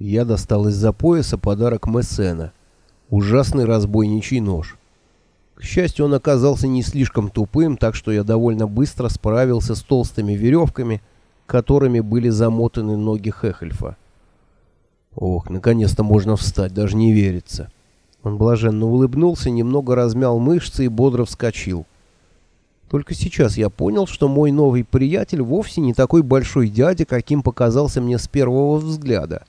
Я достал из-за пояса подарок Мессена. Ужасный разбойничий нож. К счастью, он оказался не слишком тупым, так что я довольно быстро справился с толстыми веревками, которыми были замотаны ноги Хехельфа. Ох, наконец-то можно встать, даже не верится. Он блаженно улыбнулся, немного размял мышцы и бодро вскочил. Только сейчас я понял, что мой новый приятель вовсе не такой большой дядя, каким показался мне с первого взгляда.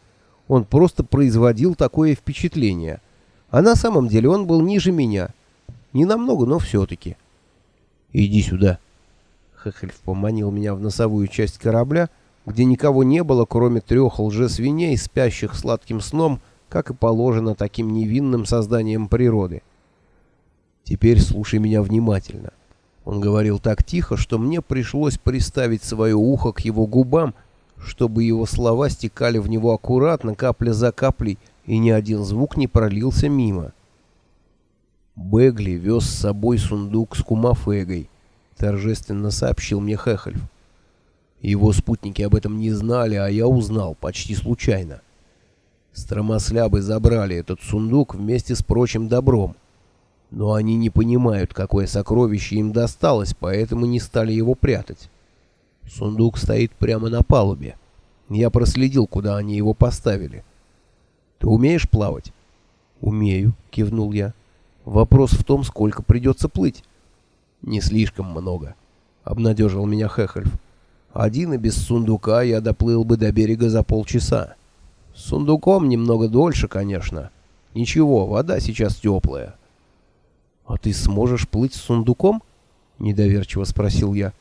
Он просто производил такое впечатление. А на самом деле он был ниже меня. Не намного, но все-таки. «Иди сюда». Хехельф поманил меня в носовую часть корабля, где никого не было, кроме трех лжесвиней, спящих сладким сном, как и положено таким невинным созданием природы. «Теперь слушай меня внимательно». Он говорил так тихо, что мне пришлось приставить свое ухо к его губам, чтобы его слова стекали в него аккуратно, капля за каплей, и ни один звук не пролился мимо. Бегли вез с собой сундук с кумафегой, торжественно сообщил мне Хехельф. Его спутники об этом не знали, а я узнал почти случайно. Стромослябы забрали этот сундук вместе с прочим добром. Но они не понимают, какое сокровище им досталось, поэтому не стали его прятать. Сундук стоит прямо на палубе. Я проследил, куда они его поставили. Ты умеешь плавать? Умею, кивнул я. Вопрос в том, сколько придется плыть. Не слишком много, обнадежил меня Хехельф. Один и без сундука я доплыл бы до берега за полчаса. С сундуком немного дольше, конечно. Ничего, вода сейчас теплая. А ты сможешь плыть с сундуком? Недоверчиво спросил я.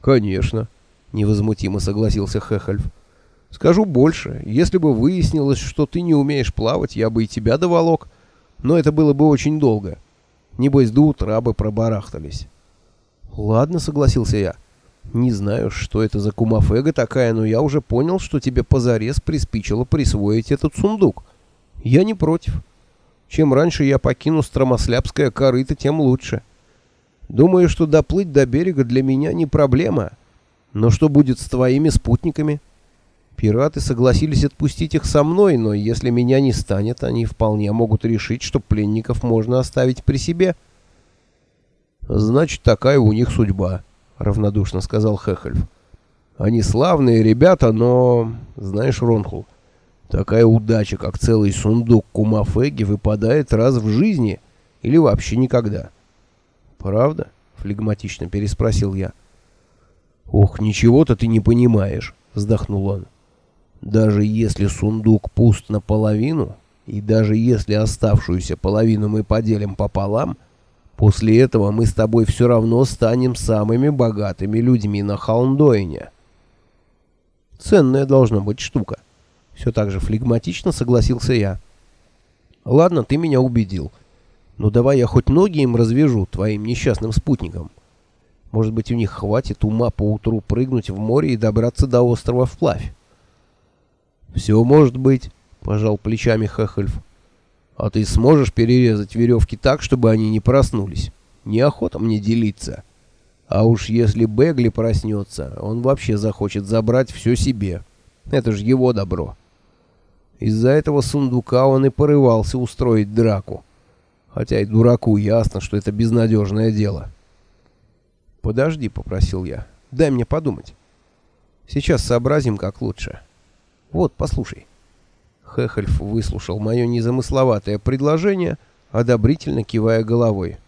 Конечно, невозмутимо согласился Хехельф. Скажу больше, если бы выяснилось, что ты не умеешь плавать, я бы и тебя доволок, но это было бы очень долго. Небось, до утра бы пробарахтались. Ладно, согласился я. Не знаю, что это за кумафега такая, но я уже понял, что тебе позарез приспичило присвоить этот сундук. Я не против. Чем раньше я покину Стромослябское корыто, тем лучше. Думаю, что доплыть до берега для меня не проблема — но что будет с твоими спутниками? Пираты согласились отпустить их со мной, но если меня не станет, они вполне могут решить, что пленников можно оставить при себе. Значит, такая у них судьба, равнодушно сказал Хехельф. Они славные ребята, но, знаешь, Ронхул, такая удача, как целый сундук кумафеги, выпадает раз в жизни или вообще никогда. Правда? флегматично переспросил я. «Ох, ничего-то ты не понимаешь», — вздохнул он. «Даже если сундук пуст наполовину, и даже если оставшуюся половину мы поделим пополам, после этого мы с тобой все равно станем самыми богатыми людьми на Холмдойне». «Ценная должна быть штука», — все так же флегматично согласился я. «Ладно, ты меня убедил. Но давай я хоть ноги им развяжу, твоим несчастным спутникам». Может быть, у них хватит ума поутру прыгнуть в море и добраться до острова вплавь. «Все может быть», — пожал плечами Хехельф. «А ты сможешь перерезать веревки так, чтобы они не проснулись? Неохота мне делиться. А уж если Бегли проснется, он вообще захочет забрать все себе. Это же его добро». Из-за этого сундука он и порывался устроить драку. Хотя и дураку ясно, что это безнадежное дело. «Подожди», — попросил я. «Дай мне подумать. Сейчас сообразим, как лучше. Вот, послушай». Хехельф выслушал мое незамысловатое предложение, одобрительно кивая головой.